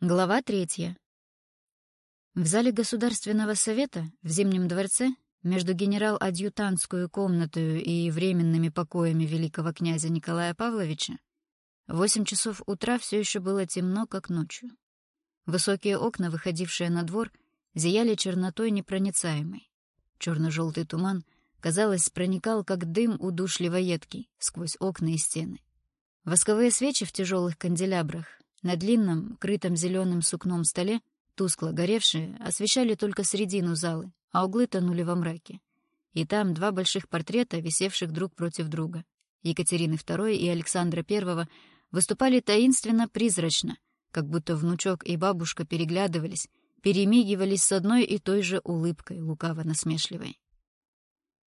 Глава третья. В зале Государственного совета в Зимнем дворце между генерал-адъютантскую комнатой и временными покоями великого князя Николая Павловича в восемь часов утра все еще было темно, как ночью. Высокие окна, выходившие на двор, зияли чернотой непроницаемой. Черно-желтый туман, казалось, проникал, как дым удушливо едкий, сквозь окна и стены. Восковые свечи в тяжелых канделябрах на длинном, крытом зеленым сукном столе, тускло горевшие, освещали только середину залы, а углы тонули во мраке. И там два больших портрета, висевших друг против друга. Екатерины II и Александра I выступали таинственно-призрачно, как будто внучок и бабушка переглядывались, перемигивались с одной и той же улыбкой, лукаво-насмешливой.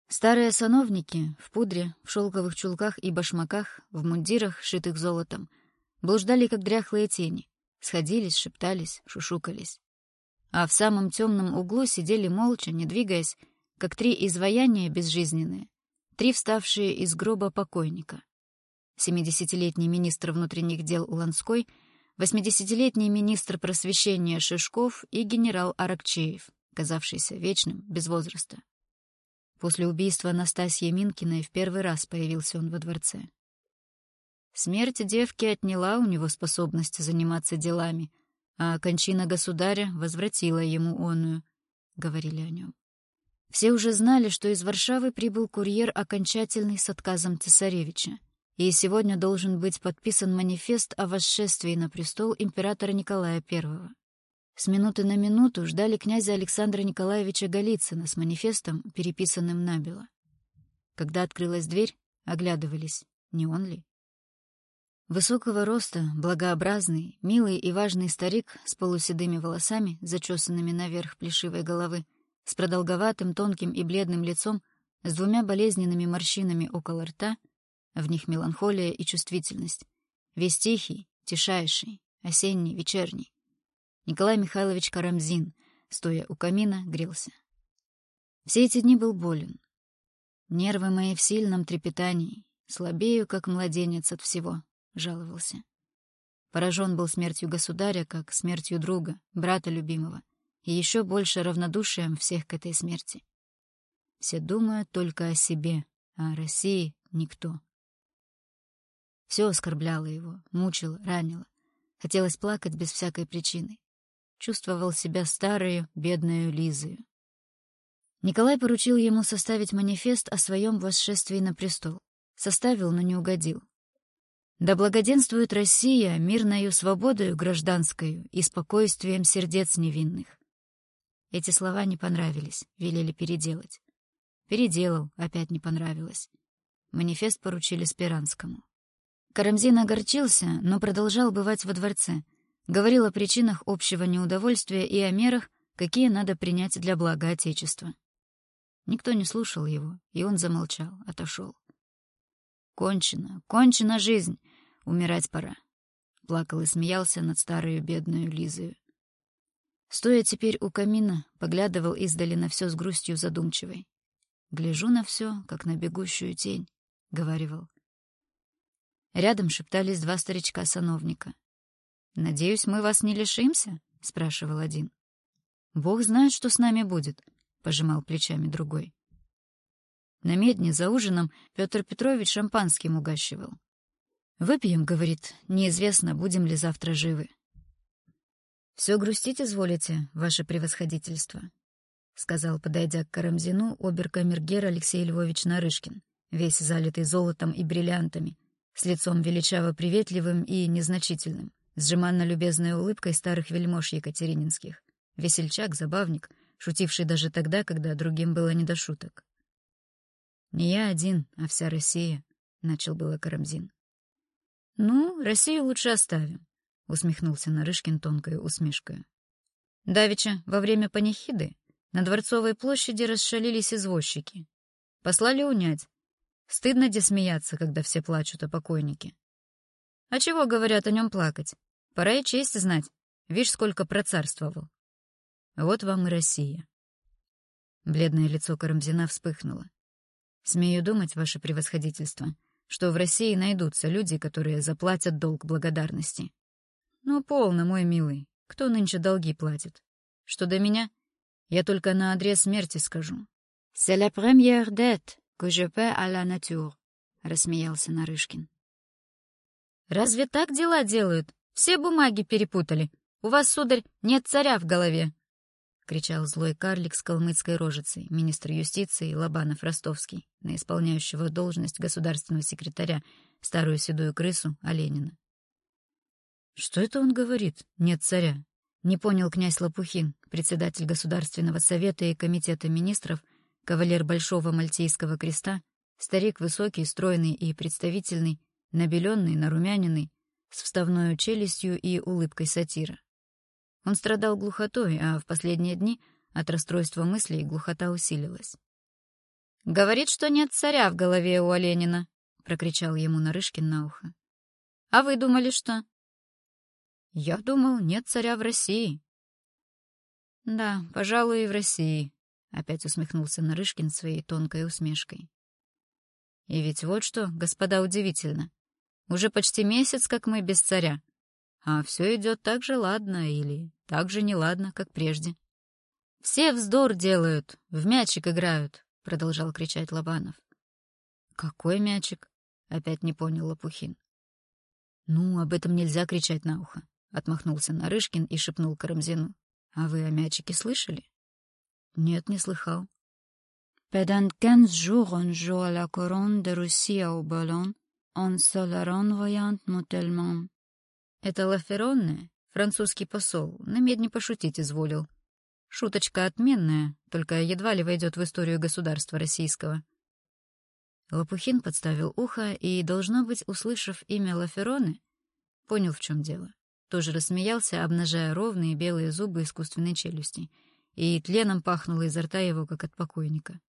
Старые сановники в пудре, в шелковых чулках и башмаках, в мундирах, шитых золотом, блуждали, как дряхлые тени, сходились, шептались, шушукались. А в самом темном углу сидели молча, не двигаясь, как три изваяния безжизненные, три вставшие из гроба покойника. Семидесятилетний министр внутренних дел Ланской, восьмидесятилетний министр просвещения Шишков и генерал Аракчеев, казавшийся вечным, без возраста. После убийства Настасьи Минкиной в первый раз появился он во дворце. Смерть девки отняла у него способность заниматься делами, а кончина государя возвратила ему оную, — говорили о нем. Все уже знали, что из Варшавы прибыл курьер окончательный с отказом цесаревича, и сегодня должен быть подписан манифест о восшествии на престол императора Николая I. С минуты на минуту ждали князя Александра Николаевича Голицына с манифестом, переписанным набело. Когда открылась дверь, оглядывались, не он ли? Высокого роста, благообразный, милый и важный старик с полуседыми волосами, зачесанными наверх плешивой головы, с продолговатым, тонким и бледным лицом, с двумя болезненными морщинами около рта, в них меланхолия и чувствительность, весь тихий, тишайший, осенний, вечерний. Николай Михайлович Карамзин, стоя у камина, грелся. Все эти дни был болен. Нервы мои в сильном трепетании, слабею, как младенец от всего, — жаловался. Поражен был смертью государя, как смертью друга, брата любимого, и еще больше равнодушием всех к этой смерти. Все думают только о себе, а о России — никто. Все оскорбляло его, мучило, ранило. Хотелось плакать без всякой причины. Чувствовал себя старою, бедную Лизою. Николай поручил ему составить манифест о своем восшествии на престол. Составил, но не угодил. Да благоденствует Россия мирною свободою гражданскою и спокойствием сердец невинных. Эти слова не понравились, велели переделать. Переделал, опять не понравилось. Манифест поручили Спиранскому. Карамзин огорчился, но продолжал бывать во дворце. Говорил о причинах общего неудовольствия и о мерах, какие надо принять для блага Отечества. Никто не слушал его, и он замолчал, отошел. «Кончена, кончена жизнь! Умирать пора. Плакал и смеялся над старою бедную Лизою. Стоя теперь у камина, поглядывал издали на все с грустью задумчивой. «Гляжу на все, как на бегущую тень», — говаривал. Рядом шептались два старичка-сановника. «Надеюсь, мы вас не лишимся?» — спрашивал один. «Бог знает, что с нами будет», — пожимал плечами другой. На медне за ужином Петр Петрович шампанским угощивал. «Выпьем», — говорит, — «неизвестно, будем ли завтра живы». «Все грустить изволите, ваше превосходительство», — сказал, подойдя к Карамзину, обер-камергер Алексей Львович Нарышкин, весь залитый золотом и бриллиантами, с лицом величаво приветливым и незначительным, с жеманно-любезной улыбкой старых вельмож екатерининских, весельчак, забавник, шутивший даже тогда, когда другим было не до шуток. «Не я один, а вся Россия», — начал было Карамзин. «Ну, Россию лучше оставим», — усмехнулся Нарышкин тонкой усмешкой. Давича, во время панихиды, на Дворцовой площади расшалились извозчики. Послали унять. Стыдно де смеяться, когда все плачут о покойнике. А чего говорят о нем плакать? Пора и честь знать. Видишь, сколько процарствовал. Вот вам и Россия. Бледное лицо Карамзина вспыхнуло. Смею думать, ваше превосходительство, — что в России найдутся люди, которые заплатят долг благодарности. Ну, полно, мой милый, Кто нынче долги платит? Что до меня, я только на адрес смерти скажу. «C'est la première dette que je paie à la nature», — рассмеялся Нарышкин. «Разве так дела делают? Все бумаги перепутали. У вас, сударь, нет царя в голове!» — кричал злой карлик с калмыцкой рожицей, министр юстиции Лобанов-Ростовский, на исполняющего должность государственного секретаря, старую седую крысу Оленина. «Что это он говорит? Нет царя?» Не понял князь Лопухин, председатель Государственного совета и комитета министров, кавалер Большого Мальтийского креста, старик высокий, стройный и представительный, набеленный, нарумяненный, с вставной челюстью и улыбкой сатира. Он страдал глухотой, а в последние дни от расстройства мыслей глухота усилилась. «Говорит, что нет царя в голове у Оленина», — прокричал ему Нарышкин на ухо. «А вы думали, что?» Я думал, нет царя в России. Да, пожалуй, и в России, — опять усмехнулся Нарышкин своей тонкой усмешкой. И ведь вот что, господа, удивительно. Уже почти месяц, как мы без царя. А все идет так же ладно или так же неладно, как прежде. «Все вздор делают, в мячик играют», — продолжал кричать Лобанов. «Какой мячик?» — опять не понял Лопухин. «Ну, об этом нельзя кричать на ухо. — отмахнулся Нарышкин и шепнул Карамзину. «А вы о мячике слышали?» «Нет, не слыхал». «Pendant quinze jours on joue à la couronne de Russie au ballon, on se la renvoyant mortellement». Это Лаферонне, французский посол, на медне пошутить изволил. Шуточка отменная, только едва ли войдет в историю государства российского. Лопухин подставил ухо и, должно быть, услышав имя Лафероне, понял, в чем дело тоже рассмеялся, обнажая ровные белые зубы искусственной челюсти, и тленом пахнуло изо рта его, как от покойника.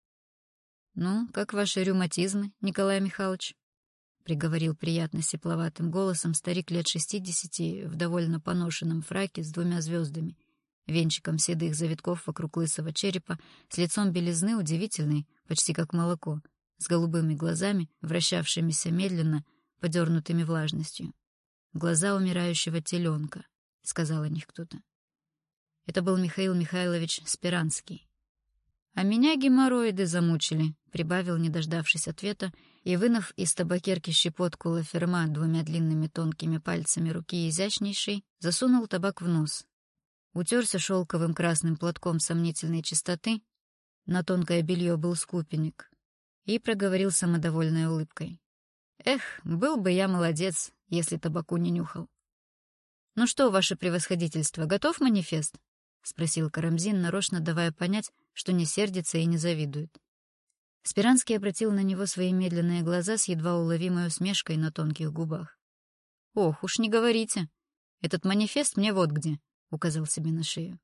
«Ну, как ваши рюматизмы, Николай Михайлович?» — приговорил приятно сепловатым голосом старик лет шестидесяти в довольно поношенном фраке с двумя звездами, венчиком седых завитков вокруг лысого черепа, с лицом белизны удивительной, почти как молоко, с голубыми глазами, вращавшимися медленно, подернутыми влажностью. Глаза умирающего теленка, — сказал о них кто-то. Это был Михаил Михайлович Спиранский. «А меня геморроиды замучили», — прибавил, не дождавшись ответа, и, вынув из табакерки щепотку лаферма двумя длинными тонкими пальцами руки изящнейшей, засунул табак в нос. Утерся шелковым красным платком сомнительной чистоты, на тонкое белье был скупенек, и проговорил самодовольной улыбкой. «Эх, был бы я молодец, если табаку не нюхал. «Ну что, ваше превосходительство, готов манифест?» — спросил Карамзин, нарочно давая понять, что не сердится и не завидует. Спиранский обратил на него свои медленные глаза с едва уловимой усмешкой на тонких губах. «Ох, уж не говорите. Этот манифест мне вот где», — указал себе на шею.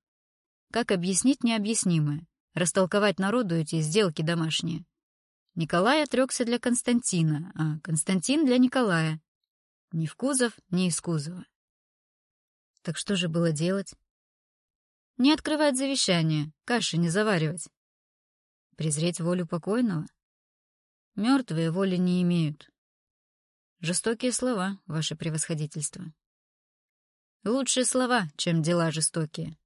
«Как объяснить необъяснимое? Растолковать народу эти сделки домашние. Николай отрекся для Константина, а Константин для Николая. Ни в кузов, ни из кузова. Так что же было делать? Не открывать завещание, каши не заваривать. Презреть волю покойного? Мертвые воли не имеют. Жестокие слова, ваше превосходительство. Лучшие слова, чем дела жестокие.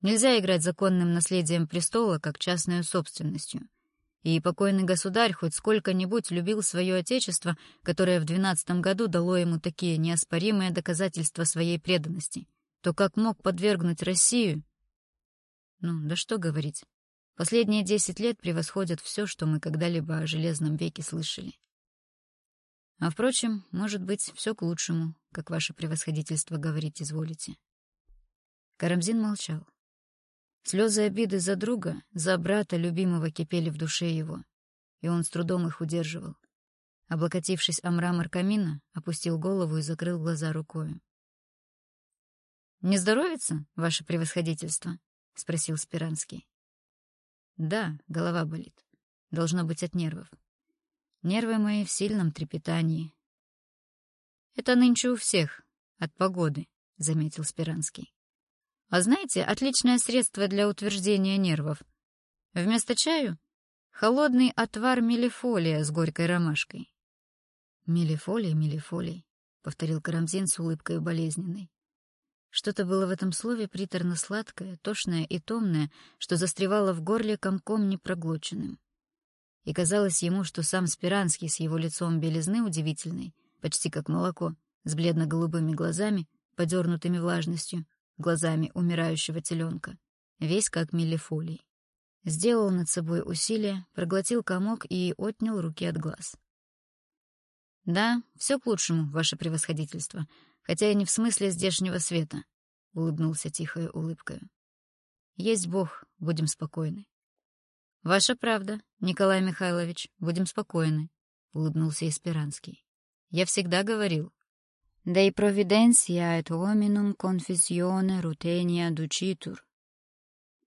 Нельзя играть законным наследием престола как частной собственностью — и покойный государь хоть сколько-нибудь любил свое отечество, которое в двенадцатом году дало ему такие неоспоримые доказательства своей преданности, то как мог подвергнуть Россию? Ну, да что говорить. Последние десять лет превосходят все, что мы когда-либо о Железном веке слышали. А, впрочем, может быть, все к лучшему, как ваше превосходительство говорить изволите. Карамзин молчал. Слезы обиды за друга, за брата любимого кипели в душе его, и он с трудом их удерживал. Облокотившись о мрамор камина, опустил голову и закрыл глаза рукою. «Не здоровится, ваше превосходительство?» — спросил Спиранский. «Да, голова болит. Должно быть от нервов. Нервы мои в сильном трепетании». «Это нынче у всех, от погоды», — заметил Спиранский. А знаете, отличное средство для утверждения нервов. Вместо чаю — холодный отвар мелифолия с горькой ромашкой. «Мелифолий, мелифолий», — повторил Карамзин с улыбкой болезненной. Что-то было в этом слове приторно-сладкое, тошное и томное, что застревало в горле комком непроглоченным. И казалось ему, что сам Спиранский с его лицом белизны удивительной, почти как молоко, с бледно-голубыми глазами, подернутыми влажностью, глазами умирающего теленка, весь как милифолий. Сделал над собой усилие, проглотил комок и отнял руки от глаз. «Да, все к лучшему, ваше превосходительство, хотя и не в смысле здешнего света», — улыбнулся тихой улыбкой. «Есть Бог, будем спокойны». «Ваша правда, Николай Михайлович, будем спокойны», — улыбнулся Испиранский. «Я всегда говорил». «Dei providentia et hominum confissione rutenia ducitur».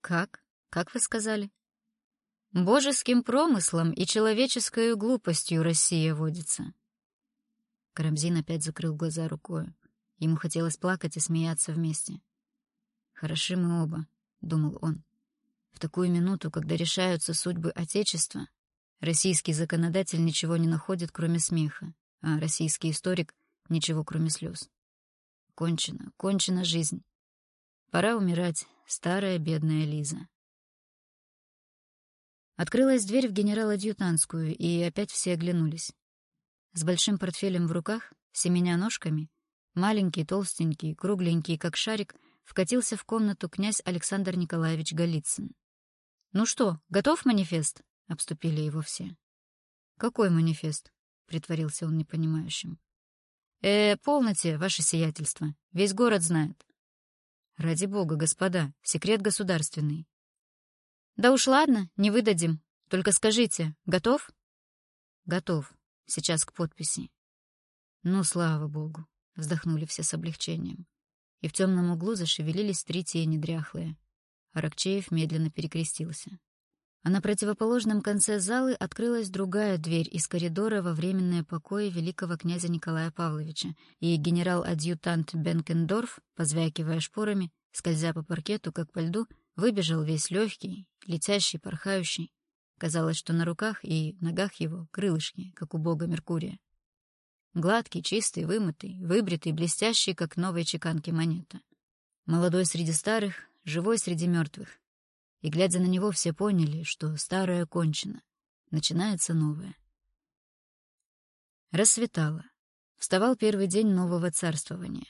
«Как? Как вы сказали?» «Божеским промыслом и человеческой глупостью Россия водится». Карамзин опять закрыл глаза рукой. Ему хотелось плакать и смеяться вместе. «Хороши мы оба», — думал он. «В такую минуту, когда решаются судьбы Отечества, российский законодатель ничего не находит, кроме смеха, а российский историк — ничего, кроме слез. Кончена, кончена жизнь. Пора умирать, старая бедная Лиза». Открылась дверь в генерал-адъютантскую, и опять все оглянулись. С большим портфелем в руках, семеня ножками, маленький, толстенький, кругленький, как шарик, вкатился в комнату князь Александр Николаевич Голицын. «Ну что, готов манифест?» — обступили его все. «Какой манифест?» — притворился он непонимающим. «Э, полноте, ваше сиятельство. Весь город знает». «Ради бога, господа, секрет государственный». «Да уж ладно, не выдадим. Только скажите, готов?» «Готов», Сейчас к подписи. Ну, слава богу, вздохнули все с облегчением. И в темном углу зашевелились три тени дряхлые. Аракчеев медленно перекрестился. А на противоположном конце залы открылась другая дверь из коридора во временное покои великого князя Николая Павловича, и генерал-адъютант Бенкендорф, позвякивая шпорами, скользя по паркету, как по льду, выбежал весь легкий, летящий, порхающий, Казалось, что на руках и ногах его крылышки, как у бога Меркурия. Гладкий, чистый, вымытый, выбритый, блестящий, как новые чеканки монета. Молодой среди старых, живой среди мертвых. И, глядя на него, все поняли, что старое кончено. Начинается новое. Рассветало. Вставал первый день нового царствования.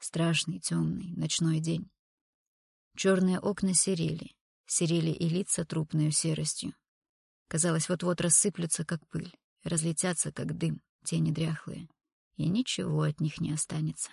Страшный, темный, ночной день. Черные окна серели, серели и лица трупной серостью. Казалось, вот-вот рассыплются, как пыль, разлетятся, как дым, тени дряхлые, и ничего от них не останется.